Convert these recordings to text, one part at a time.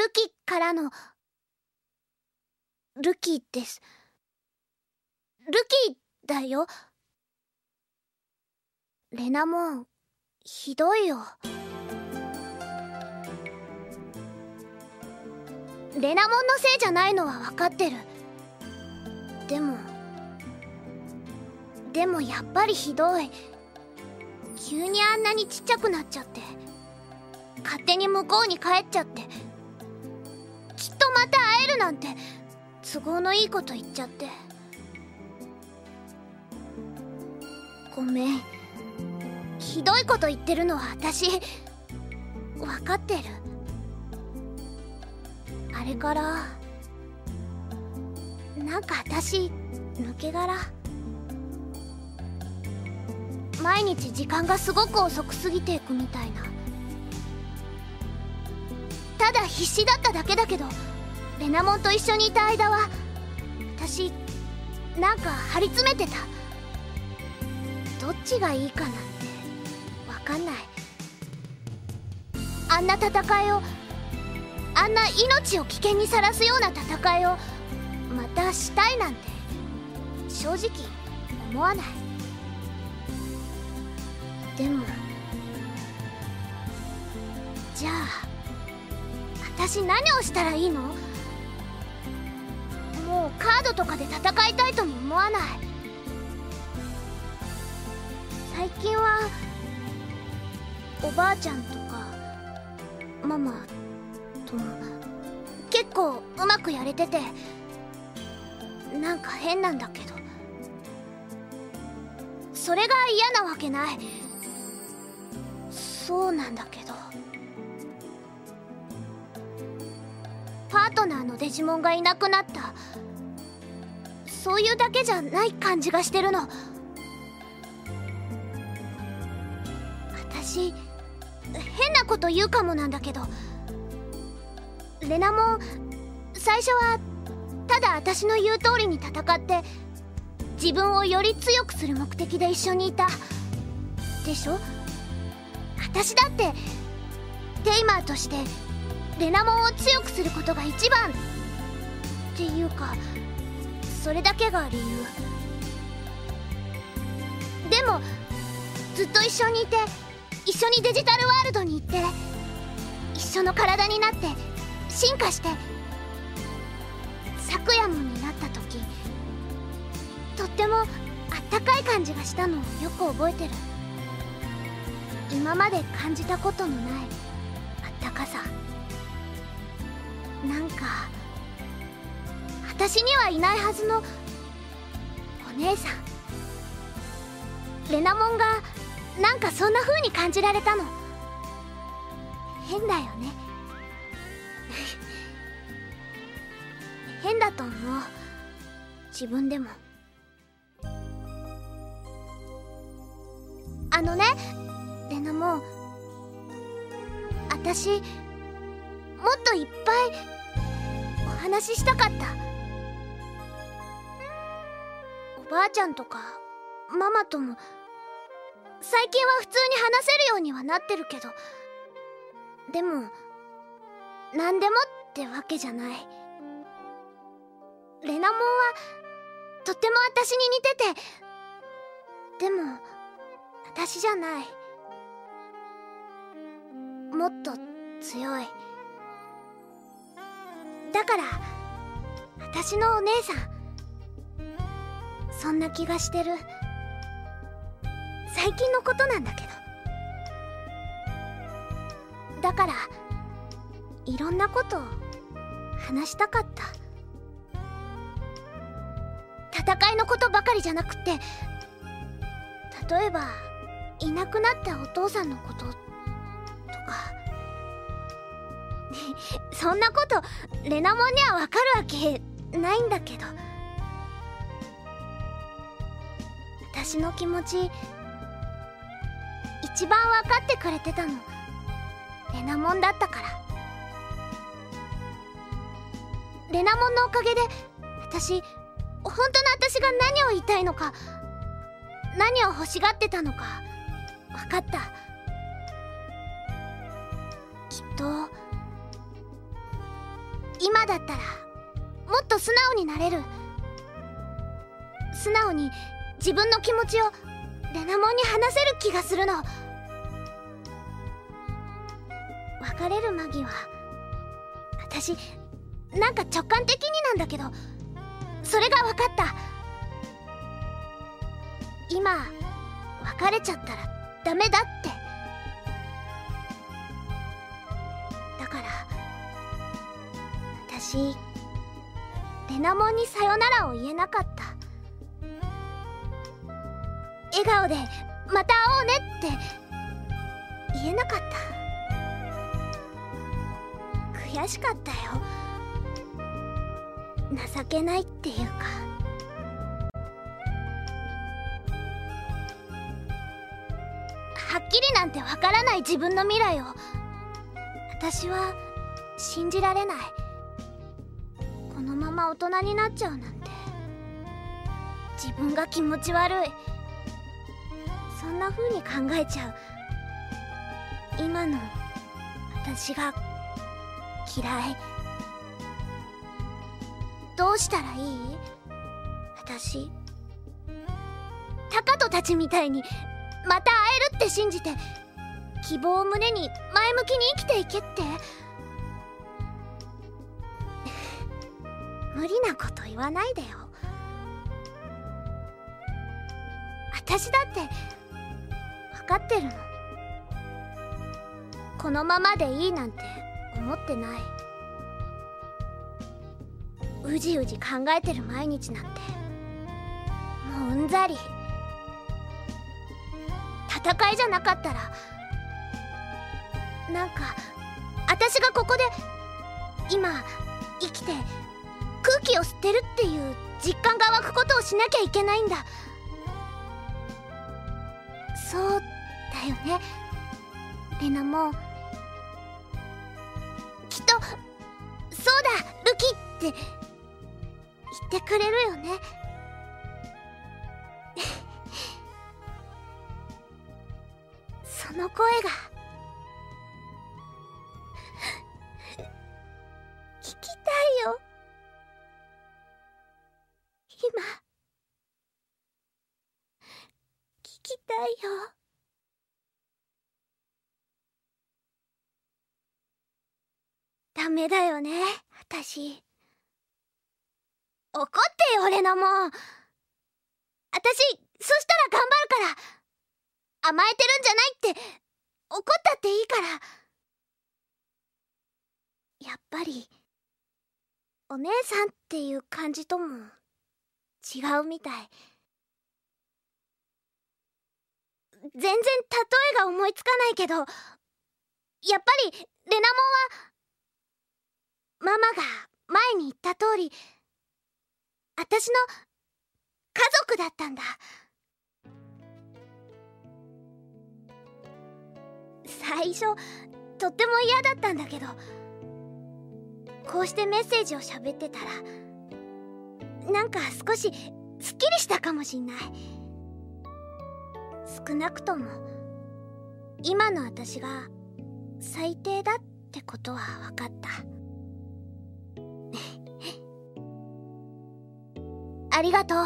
ルキからのルキです。ルキだよ。レナモンひどいよ。レナモンのせいじゃないのは分かってる。でもでもやっぱりひどい。急にあんなにちっちゃくなっちゃって。勝手に向こうに帰っちゃって。会えるなんて都合のいいこと言っちゃって。ごめん。ひどいこと言ってるのは私分かってる。あれからなんか私抜け殻。毎日時間がすごく遅く過ぎていくみたいな。ただ必死だっただけだけどレナモンと一緒にいた間は私なんか張り詰めてたどっちがいいかなんて分かんないあんな戦いをあんな命を危険にさらすような戦いをまたしたいなんて正直思わないでもじゃあ私何をしたらいいの？もうカードとかで戦いたいとも思わない。最近はおばあちゃんとかママと結構うまくやれててなんか変なんだけど。それが嫌なわけない。そうなんだけど。パートナーのデジモンがいなくなった。そういうだけじゃない感じがしてるの。私変なこと言うかもなんだけど。レナも最初はただ私の言う通りに戦って自分をより強くする目的で一緒にいた。でしょ？私だってテイマーとしてレナモンを強くすることが一番っていうかそれだけが理由。でもずっと一緒にいて一緒にデジタルワールドに行って一緒の体になって進化してサクヤモンになった時とってもあったかい感じがしたのをよく覚えてる。今まで感じたことのないあったかさ。なんか私にはいないはずのお姉さん。レナモンがなんかそんな風に感じられたの。変だよね。変だと思う。自分でも。あのねレナモン。私もっといっぱいお話ししたかった。ばあちゃんとかママとも最近は普通に話せるようにはなってるけどでも何でもってわけじゃない。レナモンはとっても私に似ててでも私じゃない。もっと強い。だから私のお姉さん。そんな気がしてる。最近のことなんだけど。だからいろんなこと話したかった。戦いのことばかりじゃなくて例えばいなくなったお父さんのこととか。そんなことレナモンにはわかるわけないんだけど。私の気持ち一番分かってくれてたの。レナモンだったから。レナモンのおかげで私本当の私が何を言いたいのか何を欲しがってたのか分かった。きっと今だったらもっと素直になれる。素直に自分の気持ちをレナモンに話せる気がするの。別れる間際。私なんか直感的になんだけど。それが分かった。今別れちゃったらダメだって。だから私レナモンにさよならを言えなかった。笑顔で「また会おうね」って言えなかった。悔しかったよ。情けないっていうか。はっきりなんてわからない自分の未来を。私は信じられない。このまま大人になっちゃうなんて。自分が気持ち悪い。な風に考えちゃう。今の私が嫌い。どうしたらいい？私。タカトたちみたいにまた会えるって信じて希望を胸に前向きに生きていけって。無理なこと言わないでよ。私だってかってるの。このままでいいなんて思ってない。うじうじ考えてる毎日なんて。もううんざり。戦いじゃなかったら。なんか私がここで今生きて空気を吸ってるっていう実感が湧くことをしなきゃいけないんだ。そうだよね。レナも。きっとそうだ武器って。言ってくれるよね。その声が。ダメだよね。私。怒ってよ俺のも私そしたら頑張るから。甘えてるんじゃないって。怒ったっていいから。やっぱりお姉さんっていう感じとも違うみたい。全然例えが思いつかないけどやっぱりレナモンはママが前に言った通り私の家族だったんだ。最初とっても嫌だったんだけどこうしてメッセージを喋ってたらなんか少しすっきりしたかもしんない。少なくとも今の私が最低だってことは分かった。ありがとう。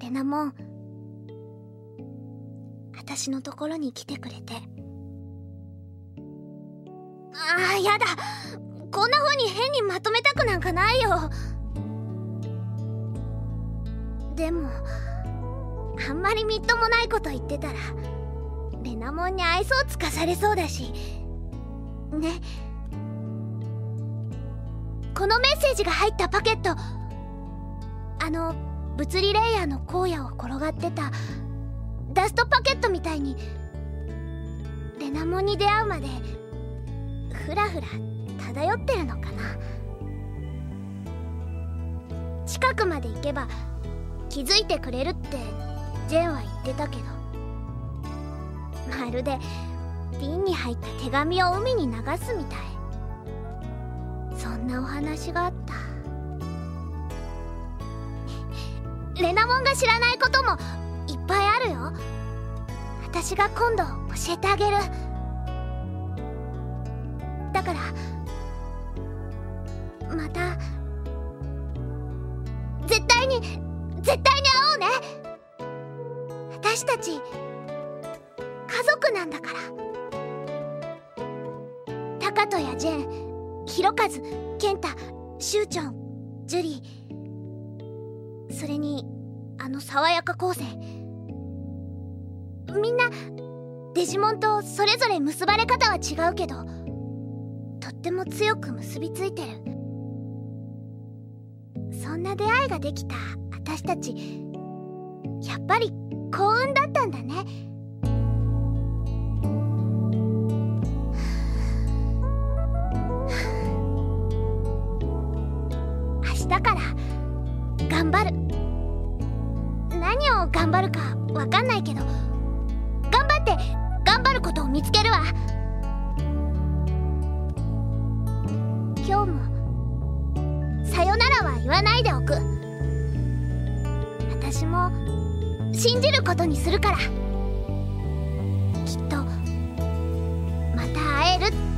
レナモン。私のところに来てくれて。ああやだ。こんな風に変にまとめたくなんかないよ。でもあんまりみっともないこと言ってたらレナモンに愛想つかされそうだし。ね。このメッセージが入ったパケットあの物理レイヤーの荒野を転がってたダストパケットみたいにレナモンに出会うまでふらふら漂ってるのかな。近くまで行けば気づいてくれるってジェンは言ってたけど。まるで瓶に入った手紙を海に流すみたい。そんなお話があっレナモンが知らないこともいっぱいあるよ。私が今度教えてあげる。だからまた絶対に絶対に会おうね。私たち家族なんだから。タカトやジェン広和健太ケンタシュウジュリーそれにあの爽やか光線みんなデジモンとそれぞれ結ばれ方は違うけどとっても強く結びついてる。そんな出会いができた私たちやっぱりわかんないけど頑張って頑張ることを見つけるわ。今日もさよならは言わないでおく。私も信じることにするから。きっとまた会えるって。